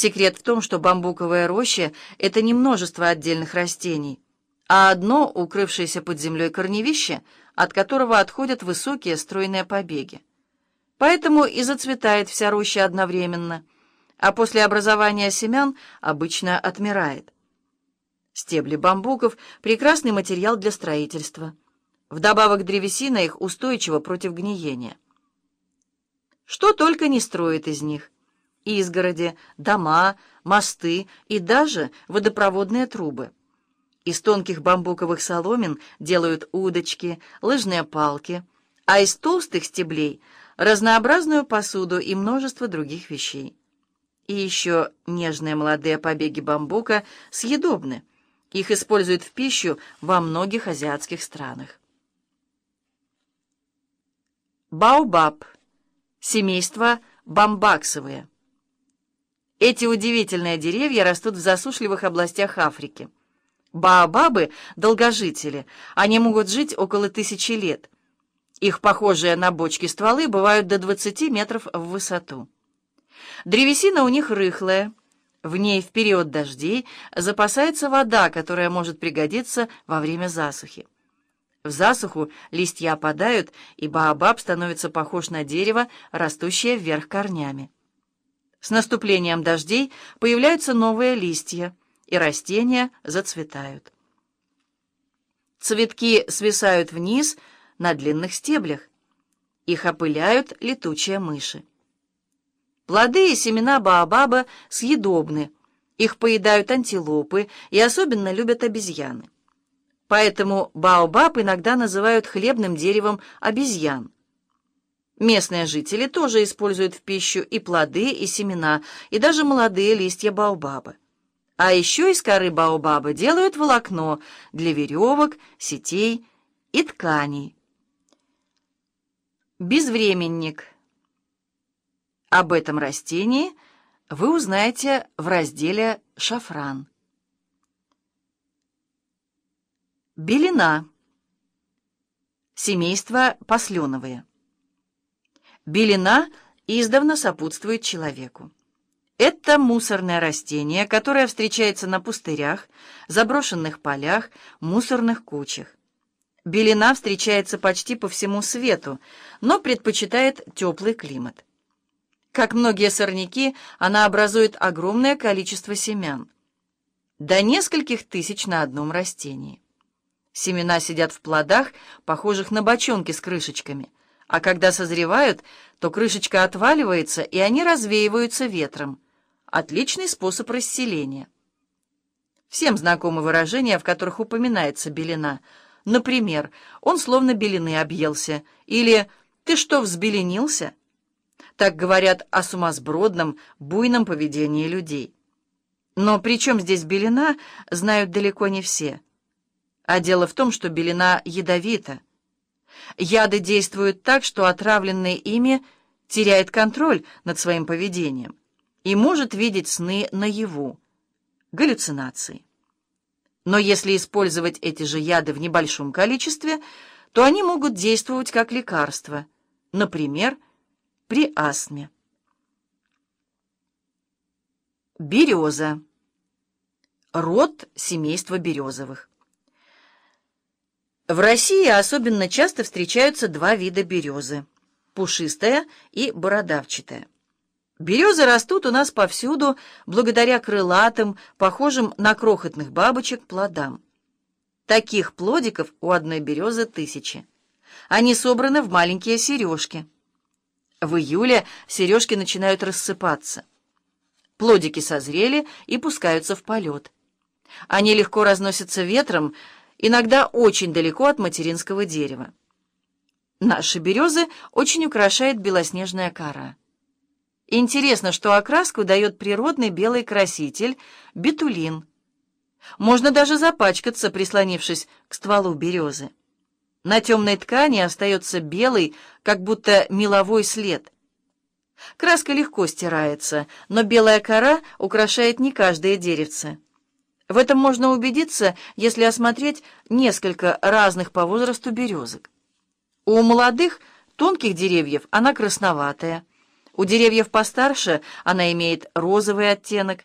Секрет в том, что бамбуковая роща — это не множество отдельных растений, а одно укрывшееся под землей корневище, от которого отходят высокие стройные побеги. Поэтому и зацветает вся роща одновременно, а после образования семян обычно отмирает. Стебли бамбуков — прекрасный материал для строительства. Вдобавок древесина их устойчива против гниения. Что только не строит из них. Изгороди, дома, мосты и даже водопроводные трубы. Из тонких бамбуковых соломин делают удочки, лыжные палки, а из толстых стеблей — разнообразную посуду и множество других вещей. И еще нежные молодые побеги бамбука съедобны. Их используют в пищу во многих азиатских странах. Баобаб. Семейство бамбаксовые. Эти удивительные деревья растут в засушливых областях Африки. Баобабы – долгожители. Они могут жить около тысячи лет. Их похожие на бочки стволы бывают до 20 метров в высоту. Древесина у них рыхлая. В ней в период дождей запасается вода, которая может пригодиться во время засухи. В засуху листья опадают, и баобаб становится похож на дерево, растущее вверх корнями. С наступлением дождей появляются новые листья, и растения зацветают. Цветки свисают вниз на длинных стеблях. Их опыляют летучие мыши. Плоды и семена баобаба съедобны. Их поедают антилопы и особенно любят обезьяны. Поэтому баобаб иногда называют хлебным деревом обезьян. Местные жители тоже используют в пищу и плоды, и семена, и даже молодые листья баобаба. А еще из коры баобаба делают волокно для веревок, сетей и тканей. Безвременник. Об этом растении вы узнаете в разделе «Шафран». Белина. Семейство посленовые. Белина издавна сопутствует человеку. Это мусорное растение, которое встречается на пустырях, заброшенных полях, мусорных кучах. Белина встречается почти по всему свету, но предпочитает теплый климат. Как многие сорняки, она образует огромное количество семян. До нескольких тысяч на одном растении. Семена сидят в плодах, похожих на бочонки с крышечками, а когда созревают, то крышечка отваливается, и они развеиваются ветром. Отличный способ расселения. Всем знакомы выражения, в которых упоминается белина. Например, «он словно белины объелся» или «ты что, взбеленился?» Так говорят о сумасбродном, буйном поведении людей. Но при чем здесь белина, знают далеко не все – а дело в том, что белина ядовита. Яды действуют так, что отравленный ими теряет контроль над своим поведением и может видеть сны наяву, галлюцинации. Но если использовать эти же яды в небольшом количестве, то они могут действовать как лекарство, например, при астме. Береза. Род семейства березовых. В России особенно часто встречаются два вида березы – пушистая и бородавчатая. Березы растут у нас повсюду благодаря крылатым, похожим на крохотных бабочек, плодам. Таких плодиков у одной березы тысячи. Они собраны в маленькие сережки. В июле сережки начинают рассыпаться. Плодики созрели и пускаются в полет. Они легко разносятся ветром, иногда очень далеко от материнского дерева. Наши березы очень украшает белоснежная кора. Интересно, что окраску дает природный белый краситель – бетулин. Можно даже запачкаться, прислонившись к стволу березы. На темной ткани остается белый, как будто меловой след. Краска легко стирается, но белая кора украшает не каждое деревце. В этом можно убедиться, если осмотреть несколько разных по возрасту березок. У молодых, тонких деревьев она красноватая, У деревьев постарше она имеет розовый оттенок,